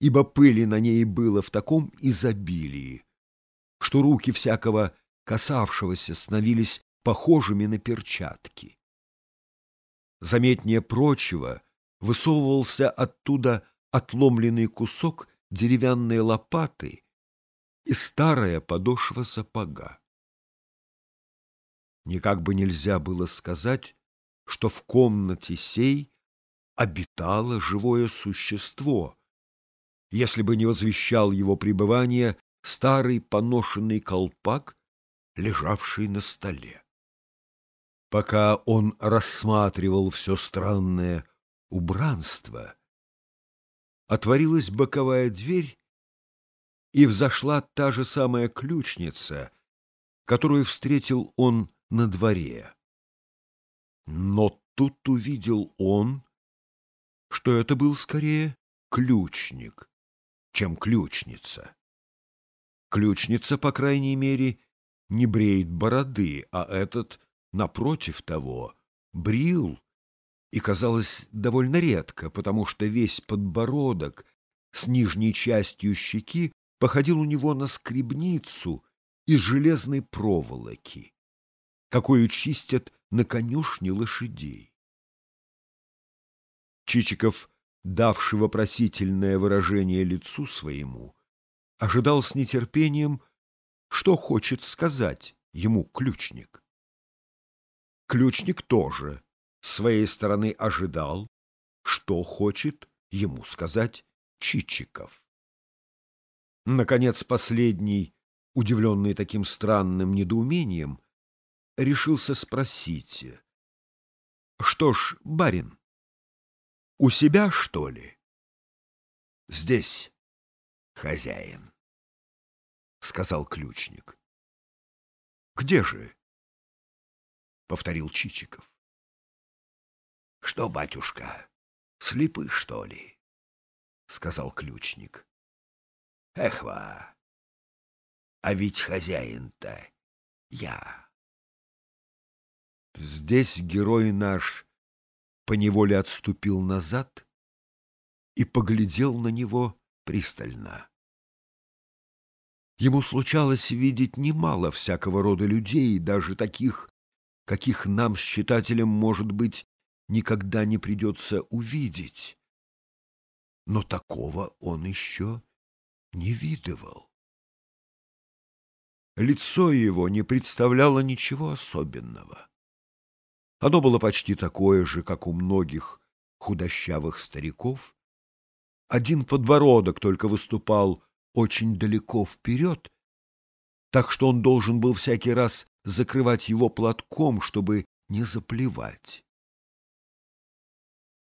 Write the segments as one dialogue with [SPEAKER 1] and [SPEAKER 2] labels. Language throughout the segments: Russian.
[SPEAKER 1] ибо пыли на ней было в таком изобилии, что руки всякого касавшегося становились похожими на перчатки. Заметнее прочего высовывался оттуда отломленный кусок деревянной лопаты и старая подошва сапога. Никак бы нельзя было сказать, что в комнате сей обитало живое существо, если бы не возвещал его пребывание старый поношенный колпак, лежавший на столе. Пока он рассматривал все странное убранство, отворилась боковая дверь, и взошла та же самая ключница, которую встретил он на дворе. Но тут увидел он, что это был скорее ключник, чем ключница. Ключница, по крайней мере, не бреет бороды, а этот, напротив того, брил и казалось довольно редко, потому что весь подбородок с нижней частью щеки походил у него на скребницу из железной проволоки, какую чистят на конюшне лошадей. Чичиков, давший вопросительное выражение лицу своему, ожидал с нетерпением, что хочет сказать ему ключник. Ключник тоже с своей стороны ожидал, что хочет ему сказать Чичиков. Наконец, последний, удивленный таким странным недоумением, решился спросить. — Что ж, барин, у себя, что ли? — Здесь, хозяин, — сказал ключник. — Где же? — повторил Чичиков. — Что, батюшка, слепы, что ли? — сказал ключник. — Эхва, а ведь хозяин-то я. Здесь герой наш поневоле отступил назад и поглядел на него пристально. Ему случалось видеть немало всякого рода людей, даже таких, каких нам с читателем, может быть, никогда не придется увидеть. Но такого он еще не видывал. Лицо его не представляло ничего особенного. Оно было почти такое же, как у многих худощавых стариков. Один подбородок только выступал очень далеко вперед, так что он должен был всякий раз закрывать его платком, чтобы не заплевать.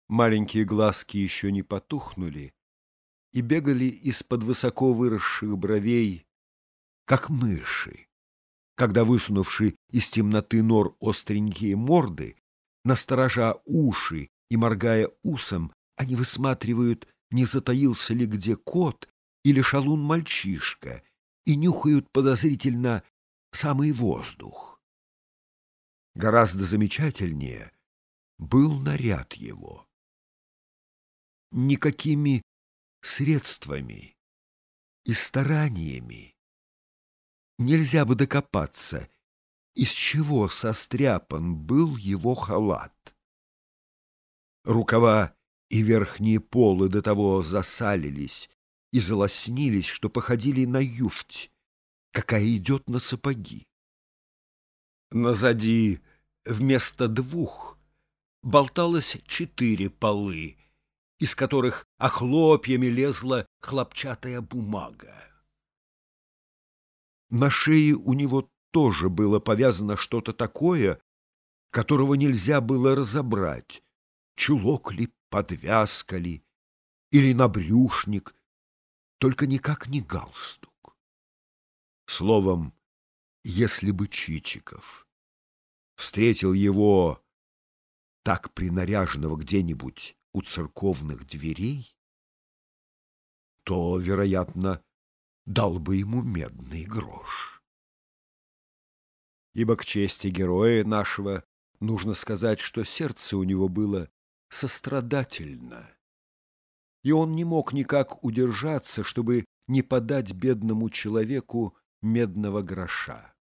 [SPEAKER 1] Маленькие глазки еще не потухнули и бегали из-под высоко выросших бровей, как мыши, когда, высунувши из темноты нор остренькие морды, насторожа уши и моргая усом, они высматривают, не затаился ли где кот или шалун-мальчишка, и нюхают подозрительно самый воздух. Гораздо замечательнее был наряд его никакими средствами и стараниями нельзя бы докопаться, из чего состряпан был его халат. Рукава и верхние полы до того засалились и залоснились, что походили на юфть, какая идет на сапоги. Назади вместо двух болталось четыре полы, из которых охлопьями лезла хлопчатая бумага. На шее у него тоже было повязано что-то такое, которого нельзя было разобрать, чулок ли, подвязка ли, или набрюшник, только никак не галстук. Словом, если бы Чичиков встретил его так принаряженного где-нибудь у церковных дверей, то, вероятно, дал бы ему медный грош. Ибо к чести героя нашего нужно сказать, что сердце у него было сострадательно, и он не мог никак удержаться, чтобы не подать бедному человеку медного гроша.